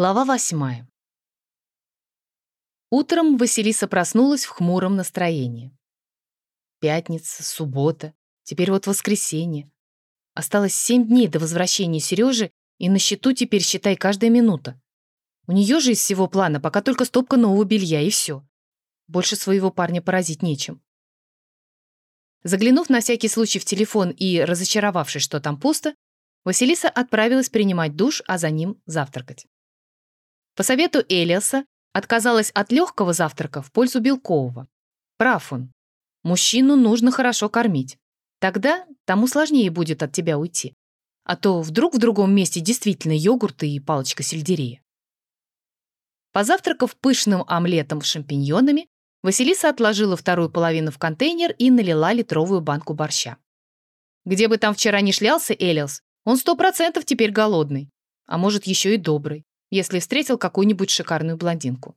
Глава восьмая. Утром Василиса проснулась в хмуром настроении. Пятница, суббота, теперь вот воскресенье. Осталось семь дней до возвращения Сережи, и на счету теперь считай каждая минута. У нее же из всего плана пока только стопка нового белья, и все. Больше своего парня поразить нечем. Заглянув на всякий случай в телефон и разочаровавшись, что там пусто, Василиса отправилась принимать душ, а за ним завтракать. По совету Элиаса отказалась от легкого завтрака в пользу белкового. Прав он. Мужчину нужно хорошо кормить. Тогда тому сложнее будет от тебя уйти. А то вдруг в другом месте действительно йогурт и палочка сельдерея. Позавтракав пышным омлетом с шампиньонами, Василиса отложила вторую половину в контейнер и налила литровую банку борща. Где бы там вчера не шлялся Элиас, он сто процентов теперь голодный, а может еще и добрый если встретил какую-нибудь шикарную блондинку.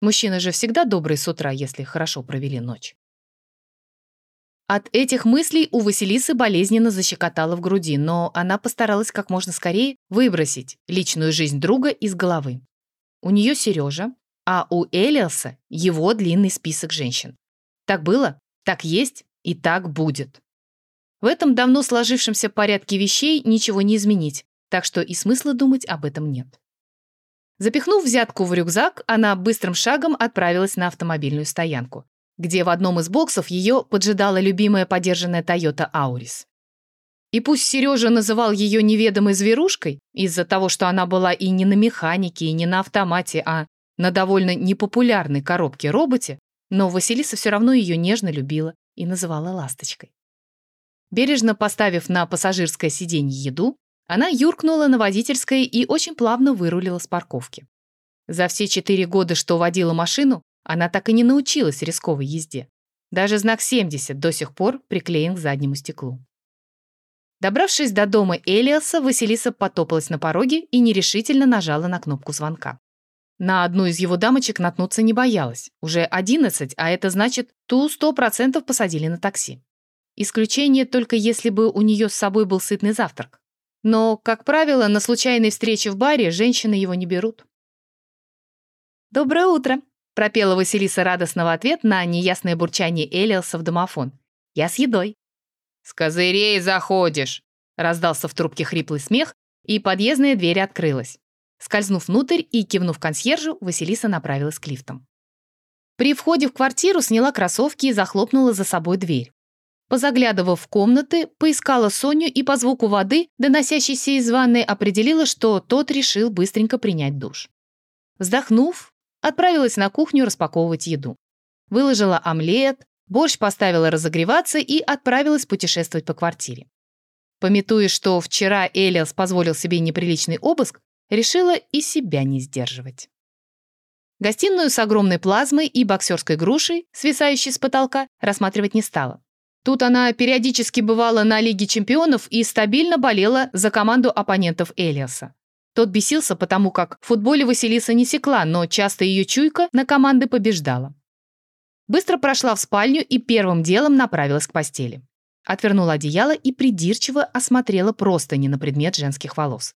Мужчины же всегда добрые с утра, если хорошо провели ночь. От этих мыслей у Василисы болезненно защекотало в груди, но она постаралась как можно скорее выбросить личную жизнь друга из головы. У нее Сережа, а у Элиаса его длинный список женщин. Так было, так есть и так будет. В этом давно сложившемся порядке вещей ничего не изменить, так что и смысла думать об этом нет. Запихнув взятку в рюкзак, она быстрым шагом отправилась на автомобильную стоянку, где в одном из боксов ее поджидала любимая подержанная Toyota Auris. И пусть Сережа называл ее неведомой зверушкой из-за того, что она была и не на механике, и не на автомате, а на довольно непопулярной коробке-роботе, но Василиса все равно ее нежно любила и называла ласточкой. Бережно поставив на пассажирское сиденье еду, она юркнула на водительское и очень плавно вырулила с парковки. За все четыре года, что водила машину, она так и не научилась рисковой езде. Даже знак 70 до сих пор приклеен к заднему стеклу. Добравшись до дома Элиаса, Василиса потопалась на пороге и нерешительно нажала на кнопку звонка. На одну из его дамочек наткнуться не боялась. Уже 11, а это значит, ту 100% посадили на такси. Исключение только если бы у нее с собой был сытный завтрак. Но, как правило, на случайной встрече в баре женщины его не берут. «Доброе утро!» — пропела Василиса радостно в ответ на неясное бурчание Элиаса в домофон. «Я с едой». «С козырей заходишь!» — раздался в трубке хриплый смех, и подъездная дверь открылась. Скользнув внутрь и кивнув консьержу, Василиса направилась к лифтам. При входе в квартиру сняла кроссовки и захлопнула за собой дверь. Позаглядывав в комнаты, поискала Соню и по звуку воды, доносящейся из ванной, определила, что тот решил быстренько принять душ. Вздохнув, отправилась на кухню распаковывать еду. Выложила омлет, борщ поставила разогреваться и отправилась путешествовать по квартире. Пометуя, что вчера Элиас позволил себе неприличный обыск, решила и себя не сдерживать. Гостиную с огромной плазмой и боксерской грушей, свисающей с потолка, рассматривать не стала. Тут она периодически бывала на Лиге чемпионов и стабильно болела за команду оппонентов Элиаса. Тот бесился, потому как в футболе Василиса не секла, но часто ее чуйка на команды побеждала. Быстро прошла в спальню и первым делом направилась к постели. Отвернула одеяло и придирчиво осмотрела простыни на предмет женских волос.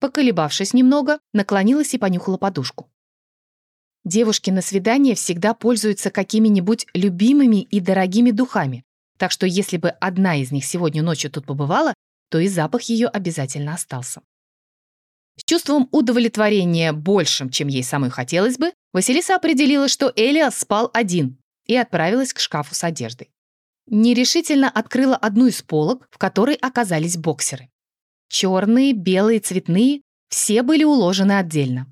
Поколебавшись немного, наклонилась и понюхала подушку. Девушки на свидание всегда пользуются какими-нибудь любимыми и дорогими духами, так что если бы одна из них сегодня ночью тут побывала, то и запах ее обязательно остался. С чувством удовлетворения большим, чем ей самой хотелось бы, Василиса определила, что Элиас спал один и отправилась к шкафу с одеждой. Нерешительно открыла одну из полок, в которой оказались боксеры. Черные, белые, цветные — все были уложены отдельно.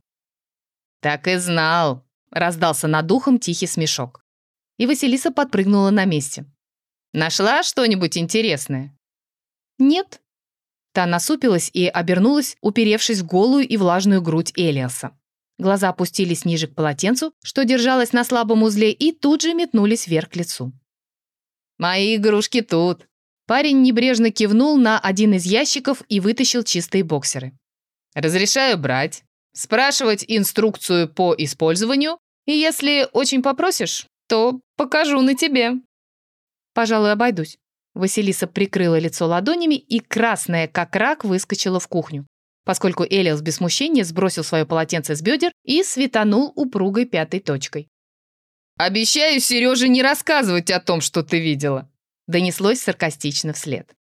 «Так и знал!» — раздался над ухом тихий смешок. И Василиса подпрыгнула на месте. Нашла что-нибудь интересное?» «Нет». Та насупилась и обернулась, уперевшись в голую и влажную грудь Элиаса. Глаза опустились ниже к полотенцу, что держалось на слабом узле, и тут же метнулись вверх к лицу. «Мои игрушки тут!» Парень небрежно кивнул на один из ящиков и вытащил чистые боксеры. «Разрешаю брать, спрашивать инструкцию по использованию, и если очень попросишь, то покажу на тебе». «Пожалуй, обойдусь». Василиса прикрыла лицо ладонями и, красная как рак, выскочила в кухню. поскольку Элиас без смущения сбросил свое полотенце с бедер и светанул упругой пятой точкой. «Обещаю Сереже не рассказывать о том, что ты видела», донеслось саркастично вслед.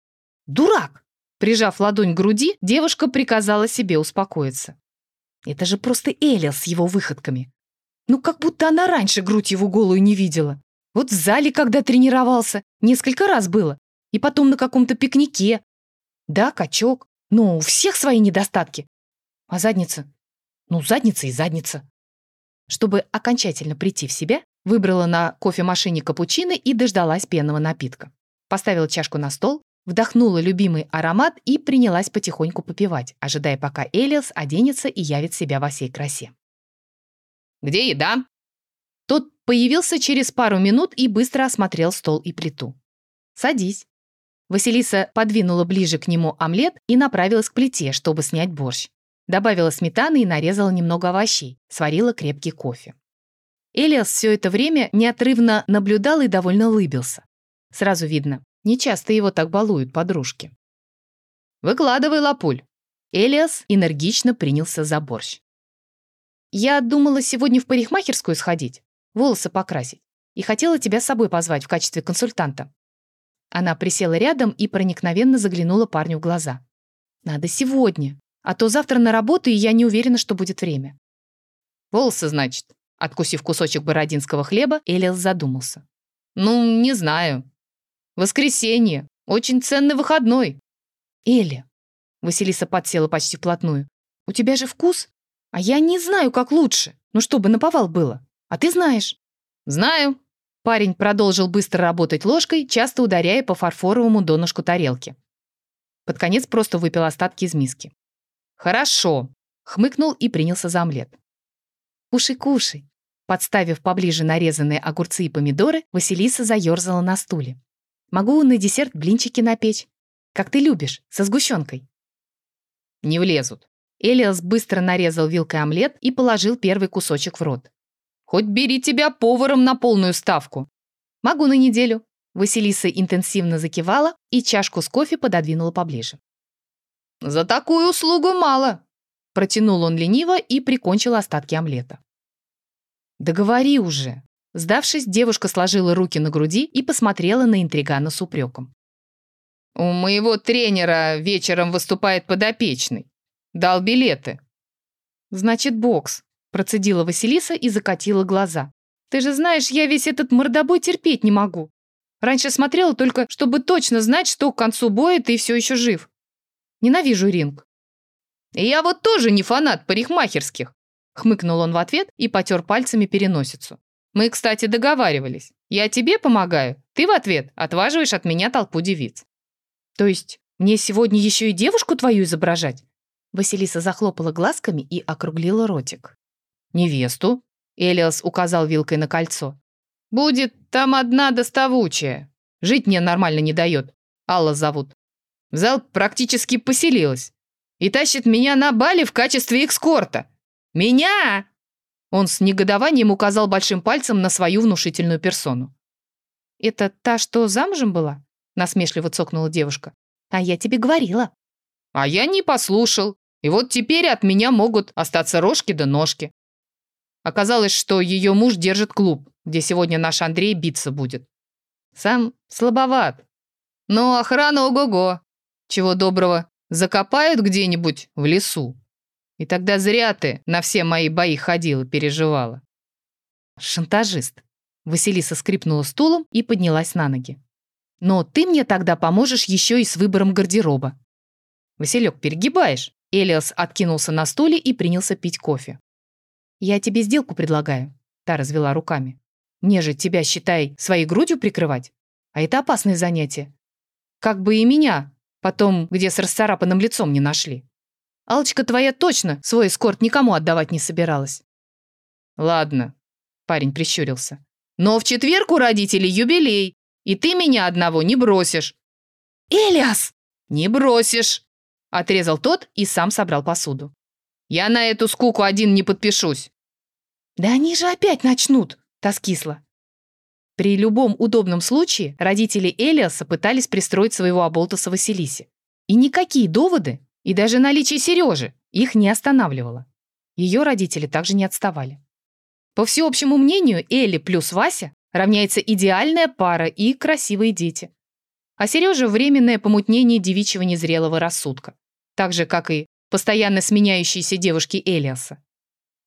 «Дурак!» Прижав ладонь к груди, девушка приказала себе успокоиться. Это же просто Элиас с его выходками. Ну, как будто она раньше грудь его голую не видела. Вот в зале, когда тренировался, несколько раз было. И потом на каком-то пикнике. Да, качок, но у всех свои недостатки. А задница? Ну, задница и задница. Чтобы окончательно прийти в себя, выбрала на кофемашине капучино и дождалась пенного напитка. Поставила чашку на стол, вдохнула любимый аромат и принялась потихоньку попивать, ожидая, пока Элиас оденется и явит себя во всей красе. «Где еда?» Тот появился через пару минут и быстро осмотрел стол и плиту. «Садись». Василиса подвинула ближе к нему омлет и направилась к плите, чтобы снять борщ. Добавила сметаны и нарезала немного овощей, сварила крепкий кофе. Элиас все это время неотрывно наблюдал и довольно улыбился. Сразу видно, нечасто его так балуют подружки. «Выкладывай, лапуль!» Элиас энергично принялся за борщ. «Я думала сегодня в парикмахерскую сходить, волосы покрасить, и хотела тебя с собой позвать в качестве консультанта. Она присела рядом и проникновенно заглянула парню в глаза. «Надо сегодня, а то завтра на работу, и я не уверена, что будет время». «Волосы, значит?» Откусив кусочек бородинского хлеба, Элиас задумался. «Ну, не знаю. Воскресенье. Очень ценный выходной». «Эля», Василиса подсела почти вплотную, «у тебя же вкус? А я не знаю, как лучше. Ну, чтобы наповал было. А ты знаешь». «Знаю», Парень продолжил быстро работать ложкой, часто ударяя по фарфоровому донышку тарелки. Под конец просто выпил остатки из миски. «Хорошо», — хмыкнул и принялся за омлет. «Кушай, кушай». Подставив поближе нарезанные огурцы и помидоры, Василиса заерзала на стуле. «Могу на десерт блинчики напечь. Как ты любишь, со сгущенкой». «Не влезут». Элиас быстро нарезал вилкой омлет и положил первый кусочек в рот. Хоть бери тебя поваром на полную ставку. Могу на неделю. Василиса интенсивно закивала и чашку с кофе пододвинула поближе. За такую услугу мало. Протянул он лениво и прикончил остатки омлета. «Договори уже!» Сдавшись, девушка сложила руки на груди и посмотрела на интригана с упреком. «У моего тренера вечером выступает подопечный. Дал билеты». «Значит, бокс», Процедила Василиса и закатила глаза. «Ты же знаешь, я весь этот мордобой терпеть не могу. Раньше смотрела только, чтобы точно знать, что к концу боя ты все еще жив. Ненавижу ринг». «Я вот тоже не фанат парикмахерских», хмыкнул он в ответ и потер пальцами переносицу. «Мы, кстати, договаривались. Я тебе помогаю, ты в ответ отваживаешь от меня толпу девиц». «То есть мне сегодня еще и девушку твою изображать?» Василиса захлопала глазками и округлила ротик. «Невесту?» Элиас указал вилкой на кольцо. «Будет там одна доставучая. Жить мне нормально не дает. Алла зовут. В зал практически поселилась. И тащит меня на Бали в качестве экскорта. Меня!» Он с негодованием указал большим пальцем на свою внушительную персону. «Это та, что замужем была?» насмешливо цокнула девушка. «А я тебе говорила». «А я не послушал. И вот теперь от меня могут остаться рожки да ножки. Оказалось, что ее муж держит клуб, где сегодня наш Андрей биться будет. Сам слабоват. Но охрана ого-го. Чего доброго, закопают где-нибудь в лесу. И тогда зря ты на все мои бои ходила, переживала. Шантажист. Василиса скрипнула стулом и поднялась на ноги. Но ты мне тогда поможешь еще и с выбором гардероба. Василек, перегибаешь. Элиас откинулся на стуле и принялся пить кофе. «Я тебе сделку предлагаю», — та развела руками. «Мне же тебя, считай, своей грудью прикрывать. А это опасное занятие. Как бы и меня потом, где с расцарапанным лицом не нашли. Алочка твоя точно свой эскорт никому отдавать не собиралась». «Ладно», — парень прищурился. «Но в четверг у родителей юбилей, и ты меня одного не бросишь». «Элиас!» «Не бросишь!» — отрезал тот и сам собрал посуду. Я на эту скуку один не подпишусь. Да они же опять начнут, тоскисла. При любом удобном случае родители Элиаса пытались пристроить своего оболтуса Василисе. И никакие доводы И даже наличие Сережи их не останавливало. Ее родители также не отставали. По всеобщему мнению, Элли плюс Вася равняется идеальная пара и красивые дети. А Сережа – временное помутнение девичьего незрелого рассудка. Так же, как и постоянно сменяющиеся девушки Элиаса.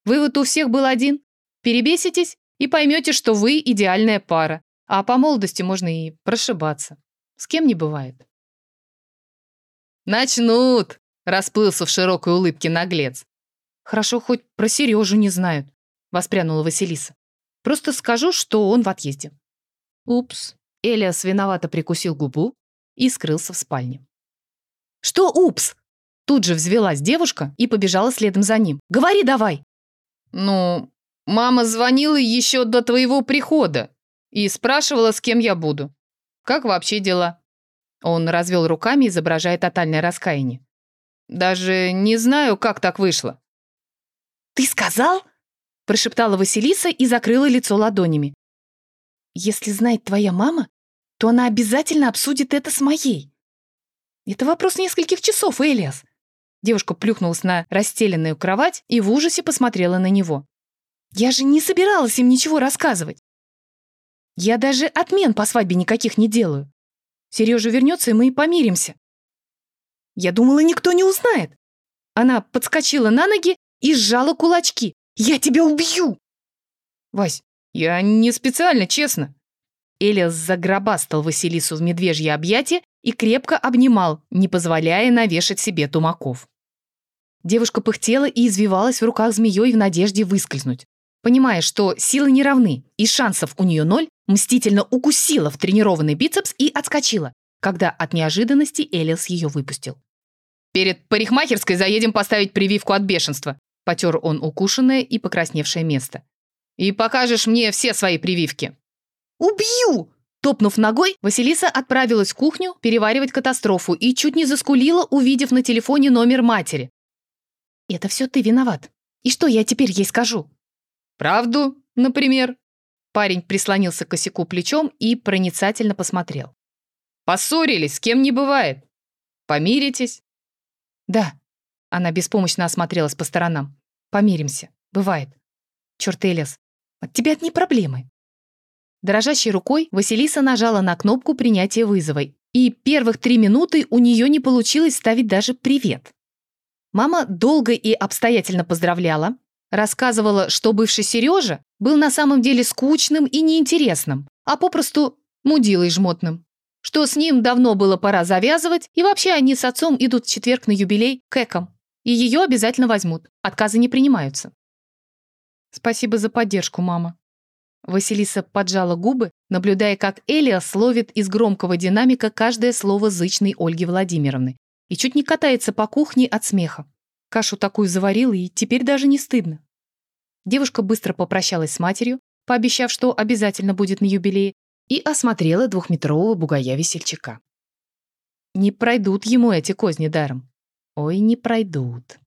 Вывод у всех был один. Перебеситесь и поймете, что вы идеальная пара, а по молодости можно и прошибаться. С кем не бывает. «Начнут!» – расплылся в широкой улыбке наглец. «Хорошо, хоть про Сережу не знают», – воспрянула Василиса. «Просто скажу, что он в отъезде». Упс. Элиас виновато прикусил губу и скрылся в спальне. «Что упс?» Тут же взвелась девушка и побежала следом за ним. «Говори давай!» «Ну, мама звонила еще до твоего прихода и спрашивала, с кем я буду. Как вообще дела?» Он развел руками, изображая тотальное раскаяние. «Даже не знаю, как так вышло». «Ты сказал?» – прошептала Василиса и закрыла лицо ладонями. «Если знает твоя мама, то она обязательно обсудит это с моей. Это вопрос нескольких часов, Элиас. Девушка плюхнулась на расстеленную кровать и в ужасе посмотрела на него. «Я же не собиралась им ничего рассказывать. Я даже отмен по свадьбе никаких не делаю. Сережа вернется, и мы помиримся. Я думала, никто не узнает. Она подскочила на ноги и сжала кулачки. «Я тебя убью!» «Вась, я не специально, честно». Элиас загробастал Василису в медвежье объятие и крепко обнимал, не позволяя навешать себе тумаков. Девушка пыхтела и извивалась в руках змеей в надежде выскользнуть. Понимая, что силы не равны и шансов у нее ноль, мстительно укусила в тренированный бицепс и отскочила, когда от неожиданности Элиас ее выпустил. «Перед парикмахерской заедем поставить прививку от бешенства», потер он укушенное и покрасневшее место. «И покажешь мне все свои прививки». «Убью!» Топнув ногой, Василиса отправилась в кухню переваривать катастрофу и чуть не заскулила, увидев на телефоне номер матери. «Это все ты виноват. И что я теперь ей скажу?» «Правду, например?» Парень прислонился к косяку плечом и проницательно посмотрел. «Поссорились, с кем не бывает. Помиритесь?» «Да». Она беспомощно осмотрелась по сторонам. «Помиримся. Бывает. Черт, Элиас, от тебя одни проблемы». Дрожащей рукой Василиса нажала на кнопку принятия вызова, и первых три минуты у нее не получилось ставить даже «привет». Мама долго и обстоятельно поздравляла, рассказывала, что бывший Сережа был на самом деле скучным и неинтересным, а попросту мудилой жмотным. Что с ним давно было пора завязывать, и вообще они с отцом идут в четверг на юбилей к экам. И ее обязательно возьмут. Отказы не принимаются. Спасибо за поддержку, мама. Василиса поджала губы, наблюдая, как Элия словит из громкого динамика каждое слово зычной Ольги Владимировны, и чуть не катается по кухне от смеха. Кашу такую заварила, и теперь даже не стыдно. Девушка быстро попрощалась с матерью, пообещав, что обязательно будет на юбилее, и осмотрела двухметрового бугая-весельчака. Не пройдут ему эти козни даром. Ой, не пройдут.